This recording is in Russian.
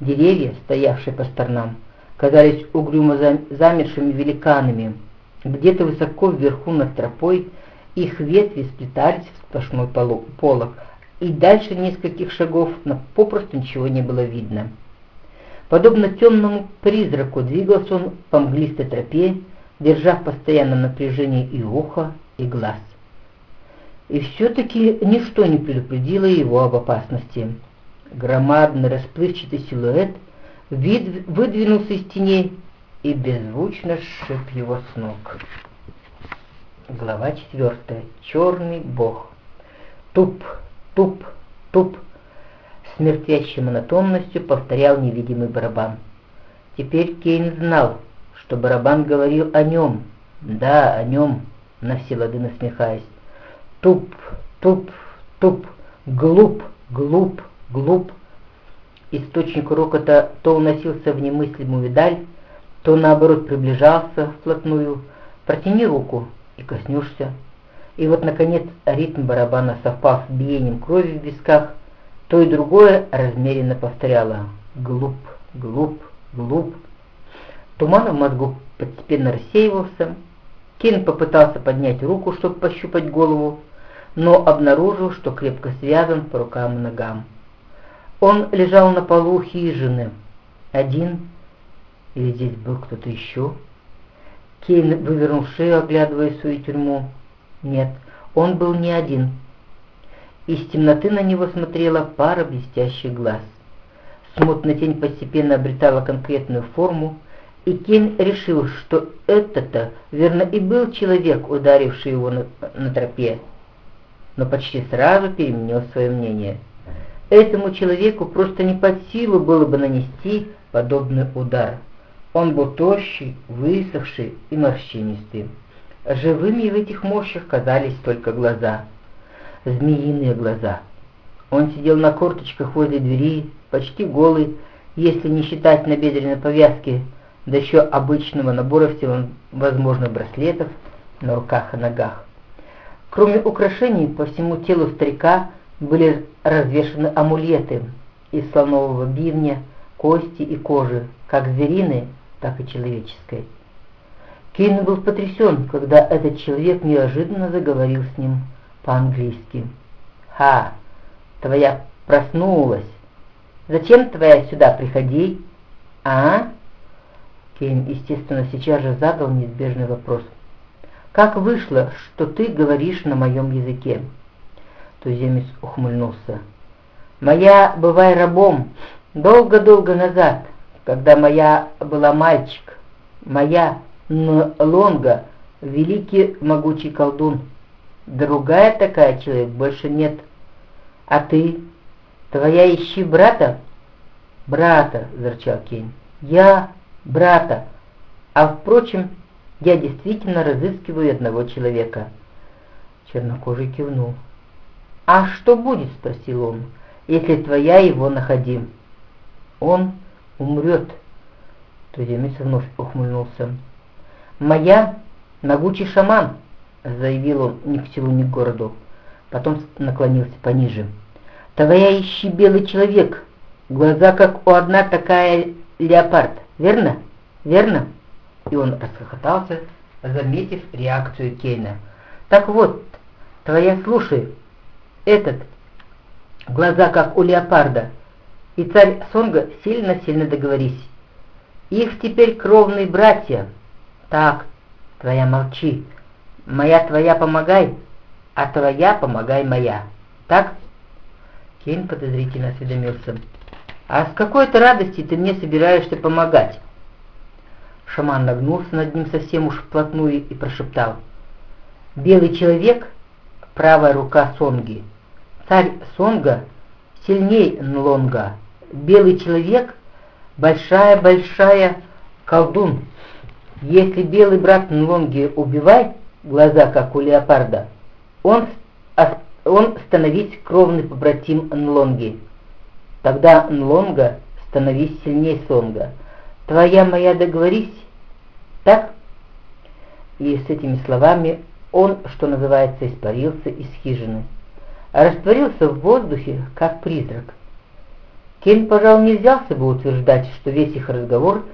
Деревья, стоявшие по сторонам, казались угрюмо замершими великанами. Где-то высоко вверху над тропой их ветви сплетались в сплошной полог, и дальше нескольких шагов попросту ничего не было видно. Подобно темному призраку двигался он по мглистой тропе, держа в постоянном напряжении и ухо, и глаз. И все-таки ничто не предупредило его об опасности. Громадный расплывчатый силуэт вид выдвинулся из теней и беззвучно сшиб его с ног. Глава четвертая. Черный бог. Туп, туп, туп. С мертвящей монотонностью повторял невидимый барабан. Теперь Кейн знал, что барабан говорил о нем. Да, о нем, на все лады насмехаясь. Туп, туп, туп, глуп, глуп, глуп. Источник рокота то уносился в немыслимую даль, то наоборот приближался вплотную. Протяни руку и коснешься. И вот, наконец, ритм барабана совпав с биением крови в висках, то и другое размеренно повторяло «глуп, глуп, глуп». Туман в мозгу постепенно рассеивался. Кен попытался поднять руку, чтобы пощупать голову, но обнаружил, что крепко связан по рукам и ногам. Он лежал на полу хижины, один, или здесь был кто-то еще. Кейн вывернул шею, оглядывая свою тюрьму. Нет, он был не один. Из темноты на него смотрела пара блестящих глаз. Смутная тень постепенно обретала конкретную форму, и Кейн решил, что это-то, верно, и был человек, ударивший его на, на тропе но почти сразу переменил свое мнение. Этому человеку просто не под силу было бы нанести подобный удар. Он был тощий, высохший и морщинистый. Живыми в этих мощах казались только глаза. Змеиные глаза. Он сидел на корточках возле двери, почти голый, если не считать набедренной повязки, да еще обычного набора всевозможных браслетов на руках и ногах. Кроме украшений, по всему телу старика были развешаны амулеты из слонового бивня, кости и кожи, как звериной, так и человеческой. Кейн был потрясен, когда этот человек неожиданно заговорил с ним по-английски. «Ха! Твоя проснулась! Зачем твоя сюда приходи? А?» Кейн, естественно, сейчас же задал неизбежный вопрос – как вышло, что ты говоришь на моем языке?» Туземец ухмыльнулся. «Моя, бывай рабом, долго-долго назад, когда моя была мальчик, моя Нлонга, великий могучий колдун. Другая такая человек больше нет. А ты? Твоя ищи брата?» «Брата», — зарчал Кейн. «Я брата. А, впрочем, я действительно разыскиваю одного человека». Чернокожий кивнул. «А что будет?» — спросил он, — «если твоя его находим?» «Он умрет», — туземец вновь ухмыльнулся. «Моя могучий шаман», — заявил он ни к селу, ни к городу. Потом наклонился пониже. «Твоя ищи белый человек, глаза как у одна такая леопард, верно? Верно?» и он расхохотался, заметив реакцию Кейна. «Так вот, твоя слушай, этот, глаза как у леопарда, и царь Сонга сильно-сильно договорись. Их теперь кровные братья. Так, твоя молчи, моя твоя помогай, а твоя помогай моя. Так?» Кейн подозрительно осведомился. «А с какой-то радости ты мне собираешься помогать?» Шаман нагнулся над ним совсем уж вплотную и прошептал. «Белый человек — правая рука Сонги. Царь Сонга сильней Нлонга. Белый человек — большая-большая колдун. Если белый брат Нлонги убивай, глаза как у леопарда, он, он становись кровный побратим Нлонги. Тогда Нлонга становись сильней Сонга. Твоя моя договорись, так? И с этими словами он, что называется, испарился из хижины. Растворился в воздухе, как призрак. Кен, пожалуй, не взялся бы утверждать, что весь их разговор